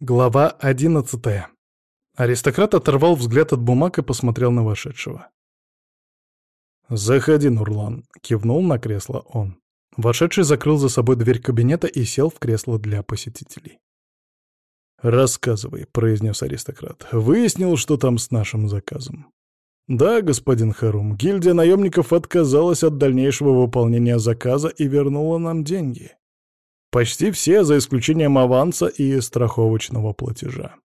Глава одиннадцатая. Аристократ оторвал взгляд от бумаг и посмотрел на вошедшего. «Заходи, Нурлан», — кивнул на кресло он. Вошедший закрыл за собой дверь кабинета и сел в кресло для посетителей. «Рассказывай», — произнес аристократ. «Выяснил, что там с нашим заказом». «Да, господин Харум, гильдия наемников отказалась от дальнейшего выполнения заказа и вернула нам деньги. Почти все, за исключением аванса и страховочного платежа.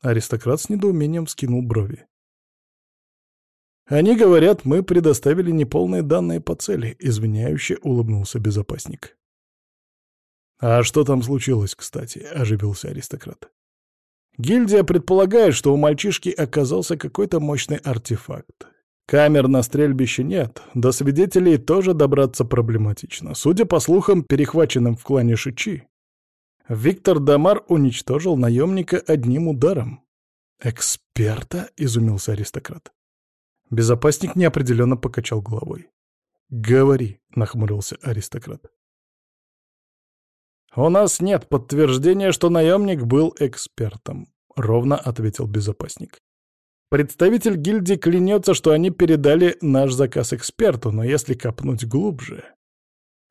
Аристократ с недоумением скинул брови. «Они говорят, мы предоставили неполные данные по цели», — извиняюще улыбнулся безопасник. «А что там случилось, кстати?» — оживился аристократ. «Гильдия предполагает, что у мальчишки оказался какой-то мощный артефакт. Камер на стрельбище нет, до свидетелей тоже добраться проблематично. Судя по слухам, перехваченным в клане Шичи, Виктор Дамар уничтожил наемника одним ударом. «Эксперта?» — изумился аристократ. Безопасник неопределенно покачал головой. «Говори», — нахмурился аристократ. «У нас нет подтверждения, что наемник был экспертом», — ровно ответил безопасник. Представитель гильдии клянется, что они передали наш заказ эксперту, но если копнуть глубже...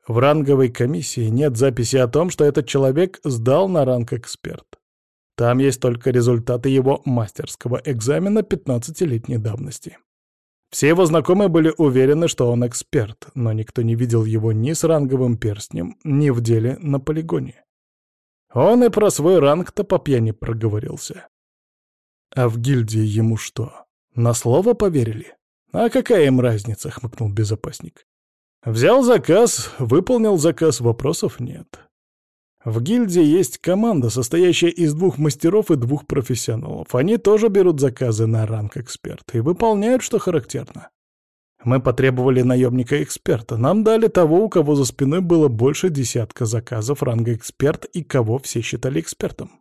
В ранговой комиссии нет записи о том, что этот человек сдал на ранг эксперт. Там есть только результаты его мастерского экзамена 15-летней давности. Все его знакомые были уверены, что он эксперт, но никто не видел его ни с ранговым перстнем, ни в деле на полигоне. Он и про свой ранг-то по пьяни проговорился. А в гильдии ему что, на слово поверили? А какая им разница, хмыкнул безопасник. Взял заказ, выполнил заказ, вопросов нет. В гильдии есть команда, состоящая из двух мастеров и двух профессионалов. Они тоже берут заказы на ранг эксперта и выполняют, что характерно. Мы потребовали наемника-эксперта. Нам дали того, у кого за спиной было больше десятка заказов ранга эксперт и кого все считали экспертом.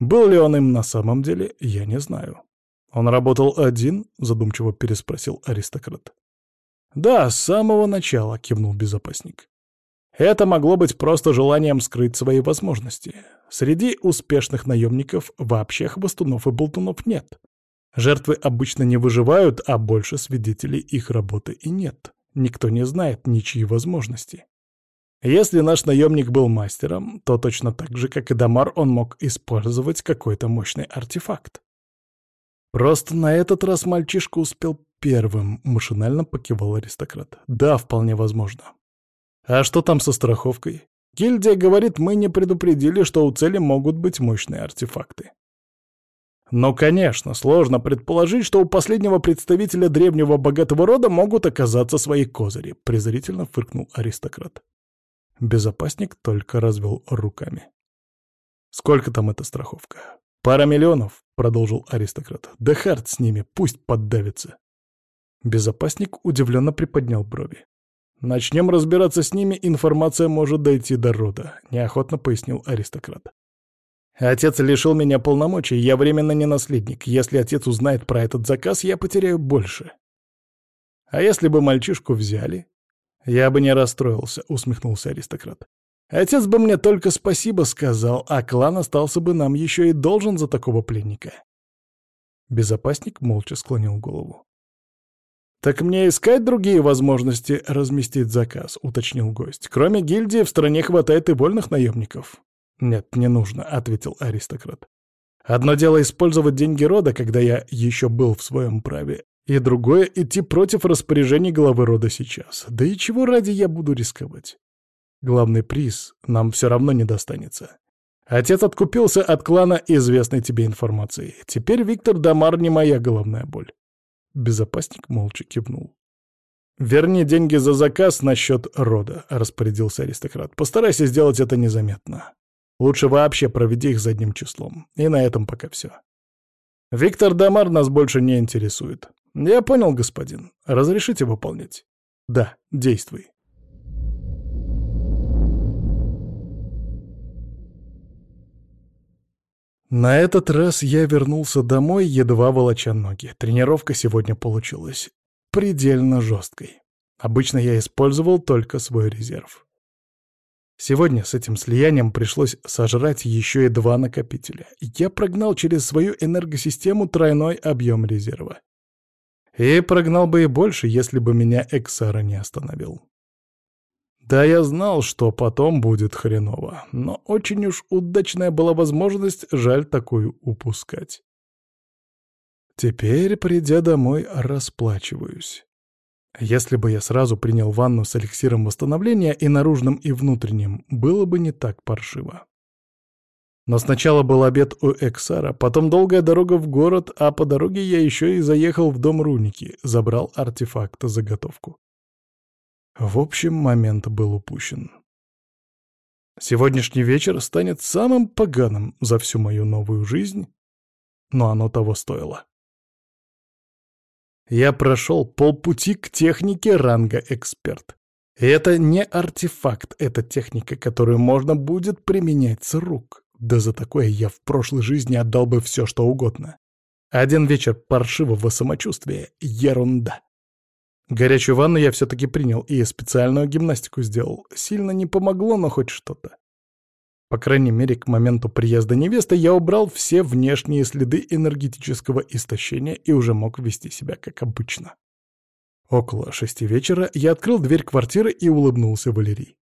Был ли он им на самом деле, я не знаю. Он работал один, задумчиво переспросил аристократ. Да, с самого начала, кивнул безопасник. Это могло быть просто желанием скрыть свои возможности. Среди успешных наемников вообще хвостунов и болтунов нет. Жертвы обычно не выживают, а больше свидетелей их работы и нет. Никто не знает ничьи возможности. Если наш наемник был мастером, то точно так же, как и Дамар, он мог использовать какой-то мощный артефакт. Просто на этот раз мальчишка успел первым, машинально покивал аристократ. Да, вполне возможно. А что там со страховкой? Гильдия говорит, мы не предупредили, что у цели могут быть мощные артефакты. Но, конечно, сложно предположить, что у последнего представителя древнего богатого рода могут оказаться свои козыри, презрительно фыркнул аристократ. Безопасник только развел руками. «Сколько там эта страховка?» «Пара миллионов», — продолжил аристократ. «Да хард с ними, пусть поддавится». Безопасник удивленно приподнял брови. «Начнем разбираться с ними, информация может дойти до рода», — неохотно пояснил аристократ. «Отец лишил меня полномочий, я временно не наследник. Если отец узнает про этот заказ, я потеряю больше. А если бы мальчишку взяли, «Я бы не расстроился», — усмехнулся аристократ. «Отец бы мне только спасибо сказал, а клан остался бы нам еще и должен за такого пленника». Безопасник молча склонил голову. «Так мне искать другие возможности разместить заказ», — уточнил гость. «Кроме гильдии в стране хватает и вольных наемников». «Нет, не нужно», — ответил аристократ. «Одно дело использовать деньги рода, когда я еще был в своем праве, и другое — идти против распоряжений главы рода сейчас. Да и чего ради я буду рисковать? Главный приз нам все равно не достанется. Отец откупился от клана известной тебе информации. Теперь Виктор Дамар не моя головная боль. Безопасник молча кивнул. «Верни деньги за заказ на счет рода», — распорядился аристократ. «Постарайся сделать это незаметно. Лучше вообще проведи их задним числом. И на этом пока все. Виктор Дамар нас больше не интересует. «Я понял, господин. Разрешите выполнять?» «Да, действуй». На этот раз я вернулся домой, едва волоча ноги. Тренировка сегодня получилась предельно жесткой. Обычно я использовал только свой резерв. Сегодня с этим слиянием пришлось сожрать еще и два накопителя. Я прогнал через свою энергосистему тройной объем резерва. И прогнал бы и больше, если бы меня Эксара не остановил. Да, я знал, что потом будет хреново, но очень уж удачная была возможность, жаль такую упускать. Теперь, придя домой, расплачиваюсь. Если бы я сразу принял ванну с эликсиром восстановления и наружным, и внутренним, было бы не так паршиво. Но сначала был обед у Эксара, потом долгая дорога в город, а по дороге я еще и заехал в дом Руники, забрал артефакт-заготовку. В общем, момент был упущен. Сегодняшний вечер станет самым поганым за всю мою новую жизнь, но оно того стоило. Я прошел полпути к технике ранга эксперт. И это не артефакт, это техника, которую можно будет применять с рук. Да за такое я в прошлой жизни отдал бы все, что угодно. Один вечер паршивого самочувствия — ерунда. Горячую ванну я все-таки принял и специальную гимнастику сделал. Сильно не помогло, но хоть что-то. По крайней мере, к моменту приезда невесты я убрал все внешние следы энергетического истощения и уже мог вести себя как обычно. Около шести вечера я открыл дверь квартиры и улыбнулся Валерии.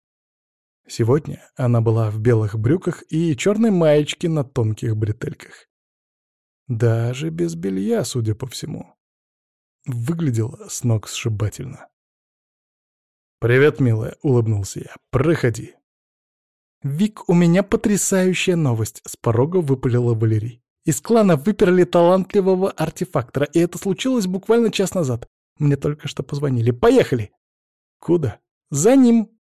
Сегодня она была в белых брюках и черной маечке на тонких бретельках. Даже без белья, судя по всему. Выглядела с ног сшибательно. «Привет, милая», — улыбнулся я. «Проходи». «Вик, у меня потрясающая новость!» — с порога выпалила Валерий. «Из клана выперли талантливого артефактора, и это случилось буквально час назад. Мне только что позвонили. Поехали!» «Куда?» «За ним!»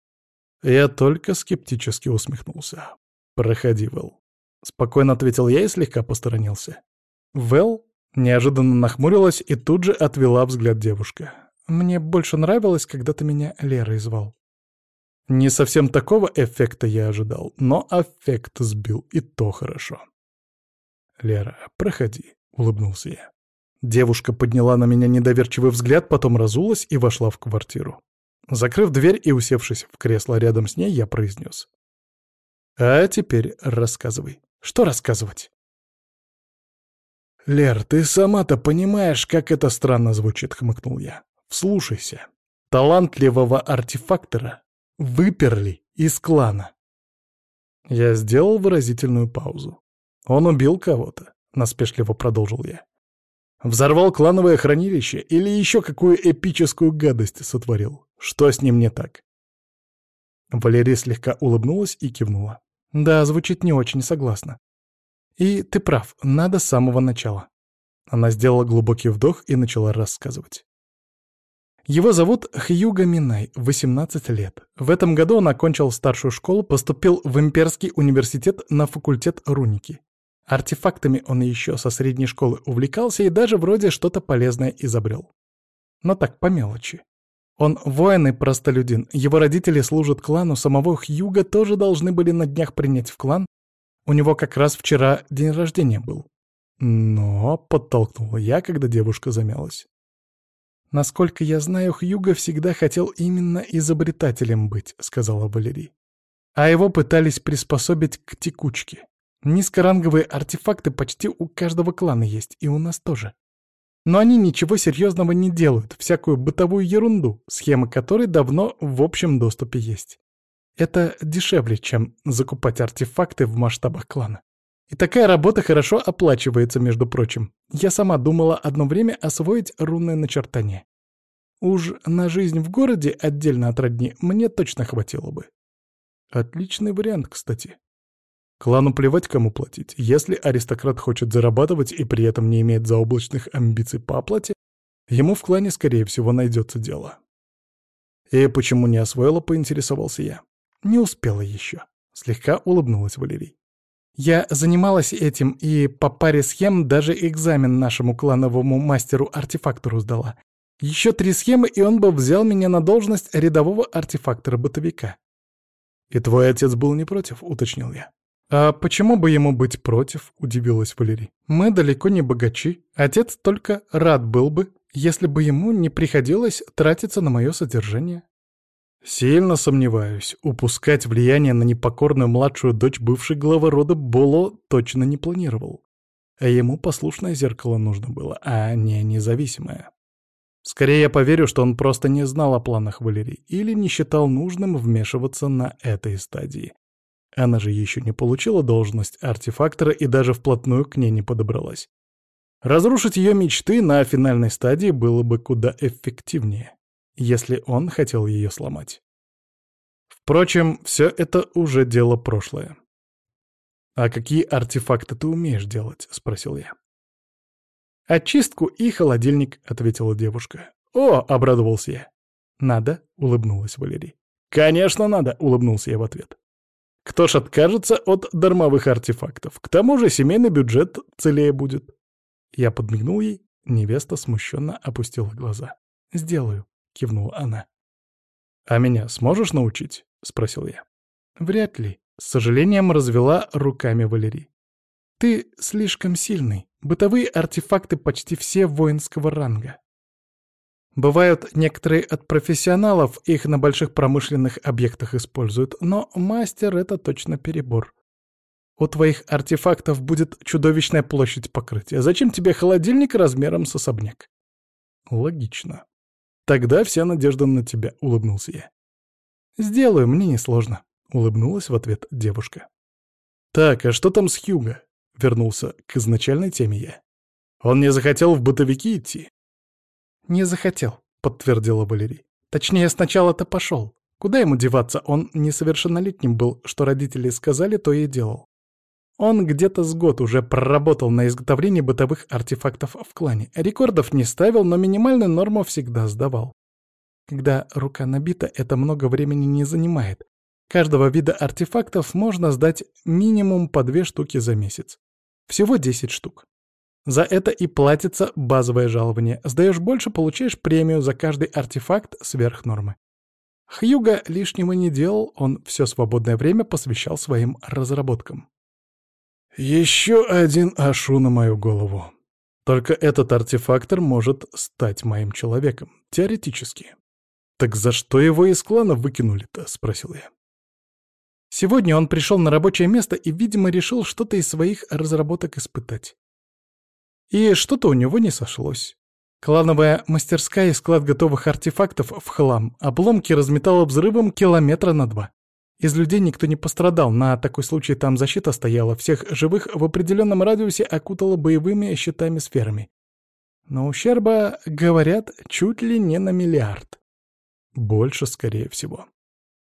Я только скептически усмехнулся. «Проходи, Вэл». Спокойно ответил я и слегка посторонился. «Вэл?» Неожиданно нахмурилась и тут же отвела взгляд девушка. «Мне больше нравилось, когда ты меня Лерой звал». Не совсем такого эффекта я ожидал, но эффект сбил, и то хорошо. «Лера, проходи», — улыбнулся я. Девушка подняла на меня недоверчивый взгляд, потом разулась и вошла в квартиру. Закрыв дверь и усевшись в кресло рядом с ней, я произнес. «А теперь рассказывай». «Что рассказывать?» «Лер, ты сама-то понимаешь, как это странно звучит», — хмыкнул я. «Вслушайся. Талантливого артефактора выперли из клана. Я сделал выразительную паузу. Он убил кого-то, наспешливо продолжил я. Взорвал клановое хранилище или еще какую эпическую гадость сотворил. Что с ним не так? Валерия слегка улыбнулась и кивнула. Да, звучит не очень, согласна. И ты прав, надо с самого начала. Она сделала глубокий вдох и начала рассказывать. Его зовут Хьюго Минай, 18 лет. В этом году он окончил старшую школу, поступил в Имперский университет на факультет руники. Артефактами он еще со средней школы увлекался и даже вроде что-то полезное изобрел. Но так, по мелочи. Он воин и простолюдин. Его родители служат клану, самого Хьюга тоже должны были на днях принять в клан. У него как раз вчера день рождения был. Но, подтолкнула я, когда девушка замялась. «Насколько я знаю, Хьюго всегда хотел именно изобретателем быть», — сказала Валерий. «А его пытались приспособить к текучке. Низкоранговые артефакты почти у каждого клана есть, и у нас тоже. Но они ничего серьезного не делают, всякую бытовую ерунду, схемы которой давно в общем доступе есть. Это дешевле, чем закупать артефакты в масштабах клана. И такая работа хорошо оплачивается, между прочим. Я сама думала одно время освоить рунное начертание. Уж на жизнь в городе отдельно от родни мне точно хватило бы. Отличный вариант, кстати. Клану плевать, кому платить. Если аристократ хочет зарабатывать и при этом не имеет заоблачных амбиций по оплате, ему в клане, скорее всего, найдется дело. И почему не освоила, поинтересовался я. Не успела еще. Слегка улыбнулась Валерий. Я занималась этим и по паре схем даже экзамен нашему клановому мастеру-артефактору сдала. Еще три схемы, и он бы взял меня на должность рядового артефактора-бытовика. «И твой отец был не против?» — уточнил я. «А почему бы ему быть против?» — удивилась Валерий. «Мы далеко не богачи. Отец только рад был бы, если бы ему не приходилось тратиться на мое содержание». Сильно сомневаюсь, упускать влияние на непокорную младшую дочь бывшей главы рода Боло точно не планировал. А ему послушное зеркало нужно было, а не независимое. Скорее я поверю, что он просто не знал о планах Валерии или не считал нужным вмешиваться на этой стадии. Она же еще не получила должность артефактора и даже вплотную к ней не подобралась. Разрушить ее мечты на финальной стадии было бы куда эффективнее если он хотел ее сломать. Впрочем, все это уже дело прошлое. «А какие артефакты ты умеешь делать?» — спросил я. «Очистку и холодильник», — ответила девушка. «О!» — обрадовался я. «Надо?» — улыбнулась Валерий. «Конечно надо!» — улыбнулся я в ответ. «Кто ж откажется от дармовых артефактов? К тому же семейный бюджет целее будет». Я подмигнул ей, невеста смущенно опустила глаза. «Сделаю», — кивнула она. «А меня сможешь научить?» — спросил я. «Вряд ли», — с сожалением развела руками Валерий. «Ты слишком сильный. Бытовые артефакты почти все воинского ранга. Бывают некоторые от профессионалов, их на больших промышленных объектах используют, но мастер — это точно перебор. У твоих артефактов будет чудовищная площадь покрытия. Зачем тебе холодильник размером с особняк? Логично. «Тогда вся надежда на тебя», — улыбнулся я. «Сделаю, мне несложно», — улыбнулась в ответ девушка. «Так, а что там с Хьюго?» — вернулся к изначальной теме я. «Он не захотел в бытовики идти?» «Не захотел», — подтвердила Валерий. «Точнее, сначала-то пошел. Куда ему деваться? Он несовершеннолетним был, что родители сказали, то и делал. Он где-то с год уже проработал на изготовлении бытовых артефактов в клане. Рекордов не ставил, но минимальную норму всегда сдавал. Когда рука набита, это много времени не занимает. Каждого вида артефактов можно сдать минимум по две штуки за месяц. Всего 10 штук. За это и платится базовое жалование. Сдаешь больше, получаешь премию за каждый артефакт сверх нормы. Хьюга лишнего не делал, он все свободное время посвящал своим разработкам. Еще один Ашу на мою голову. Только этот артефактор может стать моим человеком, теоретически. Так за что его из клана выкинули-то, спросил я. Сегодня он пришел на рабочее место и, видимо, решил что-то из своих разработок испытать. И что-то у него не сошлось. Клановая мастерская и склад готовых артефактов в хлам, обломки разметала взрывом километра на два. Из людей никто не пострадал, на такой случай там защита стояла, всех живых в определенном радиусе окутала боевыми щитами-сферами. Но ущерба, говорят, чуть ли не на миллиард. Больше, скорее всего.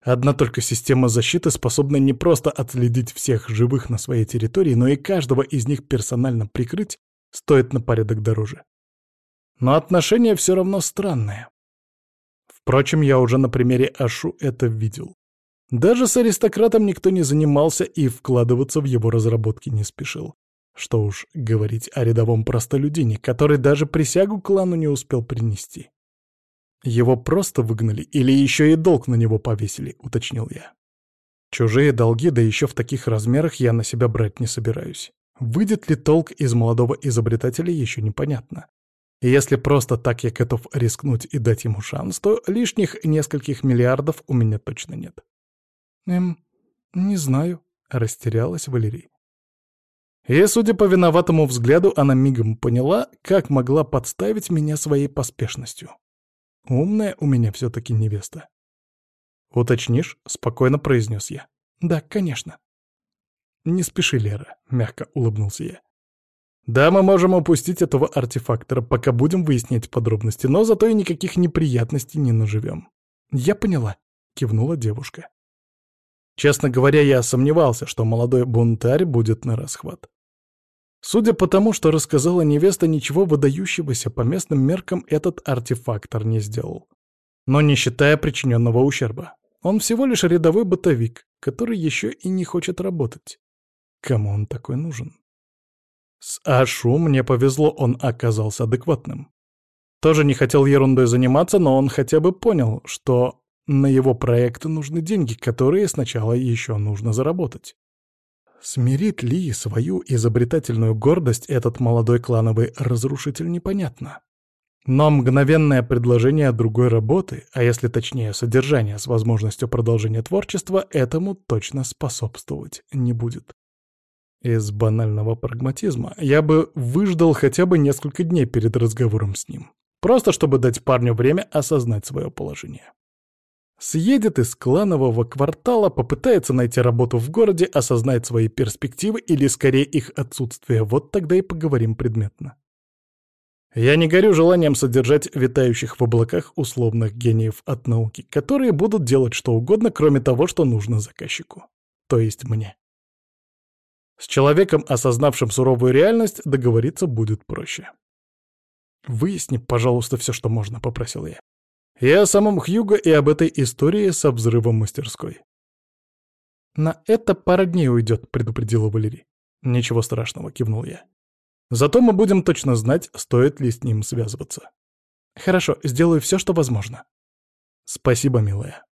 Одна только система защиты способна не просто отследить всех живых на своей территории, но и каждого из них персонально прикрыть, стоит на порядок дороже. Но отношение все равно странное. Впрочем, я уже на примере Ашу это видел. Даже с аристократом никто не занимался и вкладываться в его разработки не спешил. Что уж говорить о рядовом простолюдине, который даже присягу клану не успел принести. Его просто выгнали или еще и долг на него повесили, уточнил я. Чужие долги, да еще в таких размерах, я на себя брать не собираюсь. Выйдет ли толк из молодого изобретателя, еще непонятно. Если просто так я готов рискнуть и дать ему шанс, то лишних нескольких миллиардов у меня точно нет. «Эм, не знаю», — растерялась Валерий. И, судя по виноватому взгляду, она мигом поняла, как могла подставить меня своей поспешностью. Умная у меня все-таки невеста. «Уточнишь?» — спокойно произнес я. «Да, конечно». «Не спеши, Лера», — мягко улыбнулся я. «Да, мы можем упустить этого артефактора, пока будем выяснять подробности, но зато и никаких неприятностей не наживем». «Я поняла», — кивнула девушка. Честно говоря, я сомневался, что молодой бунтарь будет на расхват. Судя по тому, что рассказала невеста, ничего выдающегося по местным меркам этот артефактор не сделал. Но не считая причиненного ущерба. Он всего лишь рядовой бытовик, который еще и не хочет работать. Кому он такой нужен? С Ашу мне повезло, он оказался адекватным. Тоже не хотел ерундой заниматься, но он хотя бы понял, что на его проекты нужны деньги, которые сначала еще нужно заработать. Смирит ли свою изобретательную гордость этот молодой клановый разрушитель, непонятно. Но мгновенное предложение другой работы, а если точнее содержание с возможностью продолжения творчества, этому точно способствовать не будет. Из банального прагматизма я бы выждал хотя бы несколько дней перед разговором с ним. Просто чтобы дать парню время осознать свое положение. Съедет из кланового квартала, попытается найти работу в городе, осознать свои перспективы или скорее их отсутствие. Вот тогда и поговорим предметно. Я не горю желанием содержать витающих в облаках условных гениев от науки, которые будут делать что угодно, кроме того, что нужно заказчику. То есть мне. С человеком, осознавшим суровую реальность, договориться будет проще. «Выясни, пожалуйста, все, что можно», — попросил я. «Я о самом Хьюго и об этой истории со взрывом мастерской». «На это пара дней уйдет», — предупредила Валерий. «Ничего страшного», — кивнул я. «Зато мы будем точно знать, стоит ли с ним связываться». «Хорошо, сделаю все, что возможно». «Спасибо, милая».